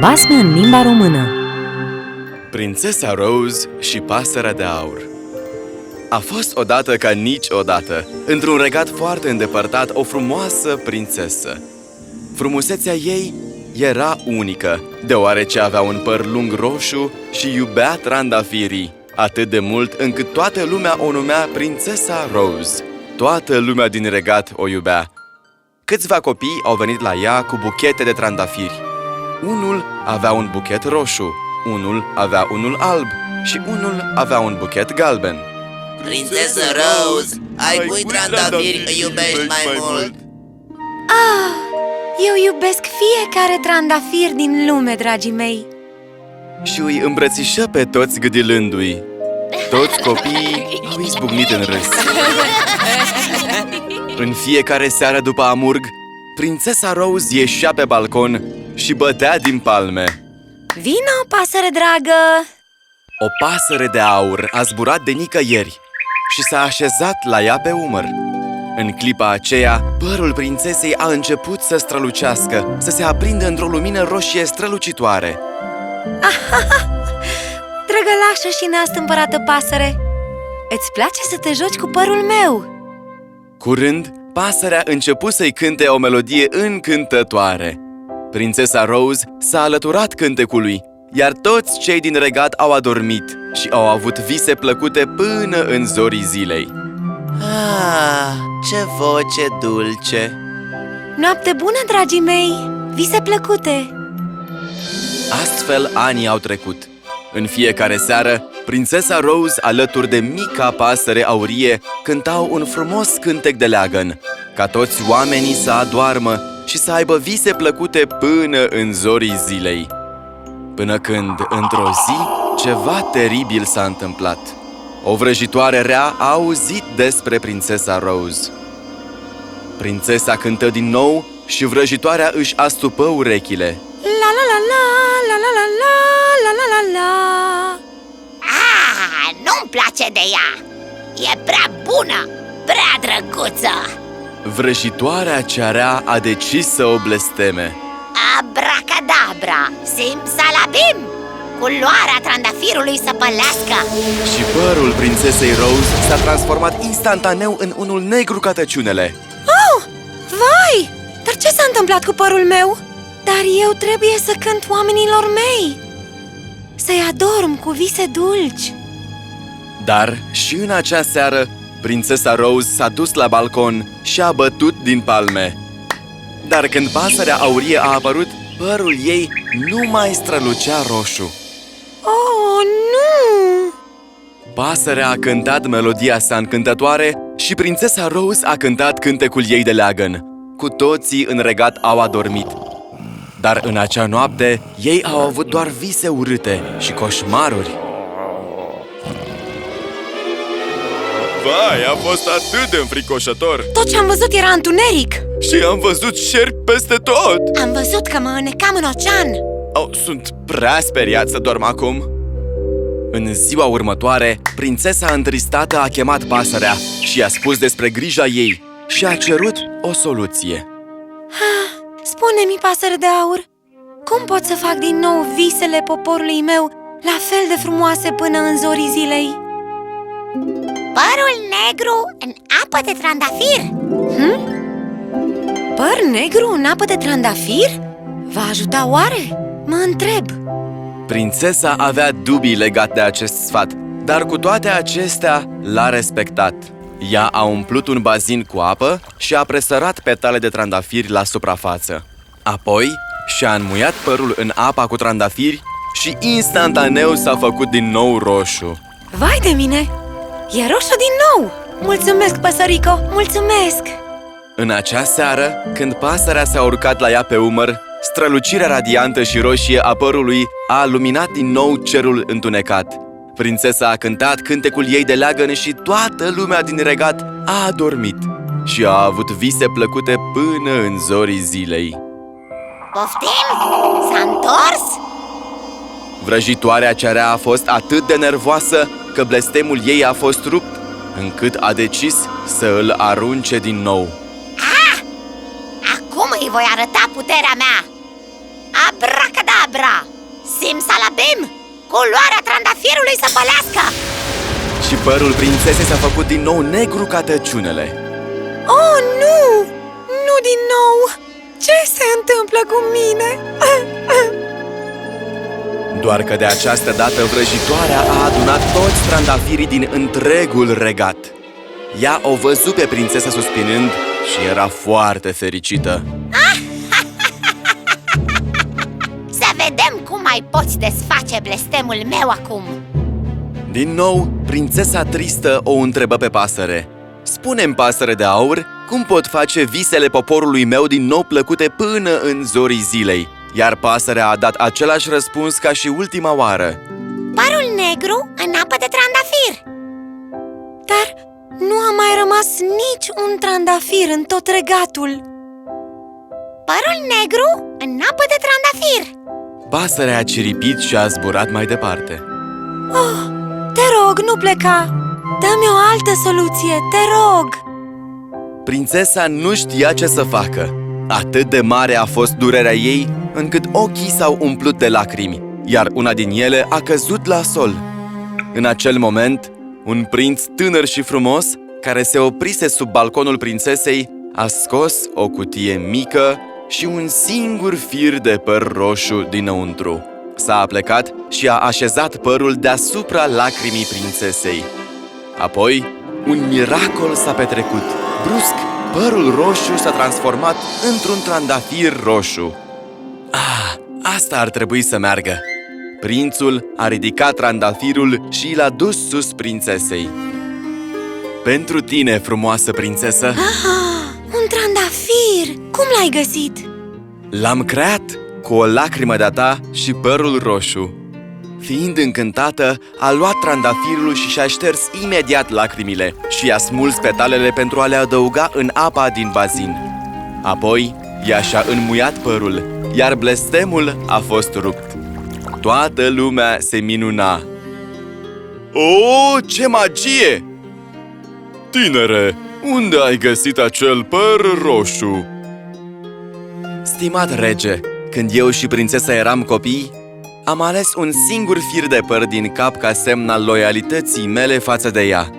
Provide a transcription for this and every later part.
Basme în limba română Prințesa Rose și pasărea de aur A fost odată ca niciodată, într-un regat foarte îndepărtat, o frumoasă prințesă. Frumusețea ei era unică, deoarece avea un păr lung roșu și iubea trandafirii, atât de mult încât toată lumea o numea Prințesa Rose. Toată lumea din regat o iubea. Câțiva copii au venit la ea cu buchete de trandafiri. Unul avea un buchet roșu, unul avea unul alb și unul avea un buchet galben. Prințesă Rose, ai cui trandafiri îi iubești mai mult? Ah, eu iubesc fiecare trandafir din lume, dragii mei Și îi îmbrățișă pe toți gâdilându-i. Toți copiii au izbucnit în râs. În fiecare seară după amurg, prințesa Rose ieșea pe balcon și bătea din palme. Vino, pasăre dragă! O pasăre de aur a zburat de nicăieri și s-a așezat la ea pe umăr. În clipa aceea, părul prințesei a început să strălucească, să se aprindă într-o lumină roșie strălucitoare. Drăgălașă și neastâmpărată pasăre Îți place să te joci cu părul meu? Curând, pasărea început să-i cânte o melodie încântătoare. Prințesa Rose s-a alăturat cântecului, iar toți cei din regat au adormit și au avut vise plăcute până în zorii zilei. Ah, ce voce dulce! Noapte bună, dragii mei! Vise plăcute! Astfel, anii au trecut. În fiecare seară, prințesa Rose, alături de mica pasăre aurie, cântau un frumos cântec de leagăn, ca toți oamenii să adoarmă și să aibă vise plăcute până în zorii zilei. Până când, într-o zi, ceva teribil s-a întâmplat. O vrăjitoare rea a auzit despre prințesa Rose. Prințesa cântă din nou și vrăjitoarea își astupă urechile. La la la la, la la la la, la la la la Ah, nu-mi place de ea! E prea bună, prea drăguță! Vrăjitoarea cea rea a decis să o blesteme. Abracadabra, simsalabim! Culoarea trandafirului să pălească! Și părul prințesei Rose s-a transformat instantaneu în unul negru ca tăciunele. Oh, vai! Dar ce s-a întâmplat cu părul meu? Dar eu trebuie să cânt oamenilor mei Să-i adorm cu vise dulci Dar și în acea seară, prințesa Rose s-a dus la balcon și a bătut din palme. Dar când pasărea aurie a apărut, părul ei nu mai strălucea roșu. Oh, nu! Pasărea a cântat melodia sa încântătoare și prințesa Rose a cântat cântecul ei de leagăn. Cu toții în regat au adormit. Dar în acea noapte, ei au avut doar vise urâte și coșmaruri. Vai, a fost atât de înfricoșător! Tot ce am văzut era întuneric Și am văzut șerpi peste tot! Am văzut că mă înnecam în ocean Oh, sunt prea speriat să dorm acum! În ziua următoare, prințesa întristată a chemat pasărea și i-a spus despre grija ei și a cerut o soluție. Spune-mi, pasăre de aur Cum pot să fac din nou visele poporului meu La fel de frumoase până în zorii zilei? Părul negru în apă de trandafir Păr negru în apă de trandafir? Va ajuta oare? Mă întreb Prințesa avea dubii legat de acest sfat, dar cu toate acestea l-a respectat. Ea a umplut un bazin cu apă și a presărat petale de trandafiri la suprafață. Apoi și-a înmuiat părul în apa cu trandafiri și instantaneu s-a făcut din nou roșu. Vai de mine! E roșu din nou! Mulțumesc, păsărico! Mulțumesc! În acea seară, când pasărea s-a urcat la ea pe umăr, strălucirea radiantă și roșie a părului a luminat din nou cerul întunecat. Prințesa a cântat cântecul ei de leagăn și toată lumea din regat a adormit și a avut vise plăcute până în zorii zilei. Poftim? S-a întors? Vrăjitoarea cea rea a fost atât de nervoasă că blestemul ei a fost rupt, încât a decis să îl arunce din nou. Acum îi voi arăta puterea mea! Abracadabra! Simsalabim! Culoarea trandafirului să pălească! Și părul prințesei s-a făcut din nou negru ca tăciunele. Oh, nu! Nu din nou! Ce se întâmplă cu mine? Doar că de această dată vrăjitoarea a adunat toți trandafirii din întregul regat. Ea o văzut pe prințesa suspinând și era foarte fericită. Să vedem cum mai poți desface blestemul meu acum! Din nou, prințesa tristă o întrebă pe pasăre. Spune-mi, pasăre de aur, cum pot face visele poporului meu din nou plăcute până în zorii zilei? Iar pasărea a dat același răspuns ca și ultima oară. Părul negru în apă de trandafir! Dar nu a mai rămas nici un trandafir în tot regatul Părul negru în apă de trandafir! Pasărea a ciripit și a zburat mai departe. Oh, te rog, nu pleca! Dă-mi o altă soluție, te rog! Prințesa nu știa ce să facă. Atât de mare a fost durerea ei, încât ochii s-au umplut de lacrimi, iar una din ele a căzut la sol. În acel moment, un prinț tânăr și frumos, care se oprise sub balconul prințesei, a scos o cutie mică și un singur fir de păr roșu dinăuntru. S-a aplecat și a așezat părul deasupra lacrimii prințesei. Apoi, un miracol s-a petrecut. Brusc, părul roșu s-a transformat într-un trandafir roșu. Ah, asta ar trebui să meargă. Prințul a ridicat trandafirul și l-a dus sus prințesei. Pentru tine, frumoasă prințesă, Ah, un trandafir! Cum l-ai găsit? l-am creat cu o lacrimă de-a ta și părul roșu. Fiind încântată, a luat trandafirul și și-a șters imediat lacrimile și i-a smuls petalele pentru a le adăuga în apa din bazin. Apoi, ea și-a înmuiat părul, iar blestemul a fost rupt. Toată lumea se minuna. O, ce magie! Tinere, unde ai găsit acel păr roșu? Stimat rege, când eu și prințesa eram copii, am ales un singur fir de păr din cap ca semn al loialității mele față de ea.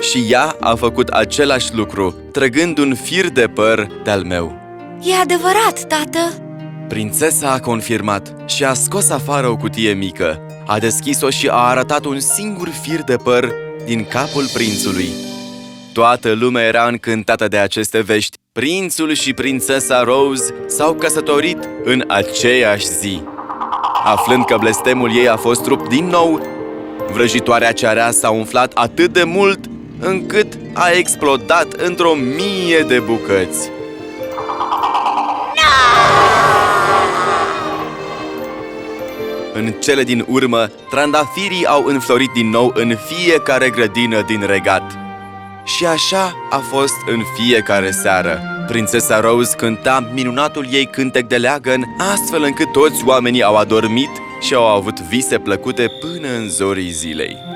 Și ea a făcut același lucru, trăgând un fir de păr de-al meu. E adevărat, tată! Prințesa a confirmat și a scos afară o cutie mică. A deschis-o și a arătat un singur fir de păr din capul prințului. Toată lumea era încântată de aceste vești. Prințul și prințesa Rose s-au căsătorit în aceeași zi. Aflând că blestemul ei a fost rupt din nou, vrăjitoarea cearea s-a umflat atât de mult încât a explodat într-o mie de bucăți. În cele din urmă, trandafirii au înflorit din nou în fiecare grădină din regat. Și așa a fost în fiecare seară. Prințesa Rose cânta minunatul ei cântec de leagăn, astfel încât toți oamenii au adormit și au avut vise plăcute până în zorii zilei.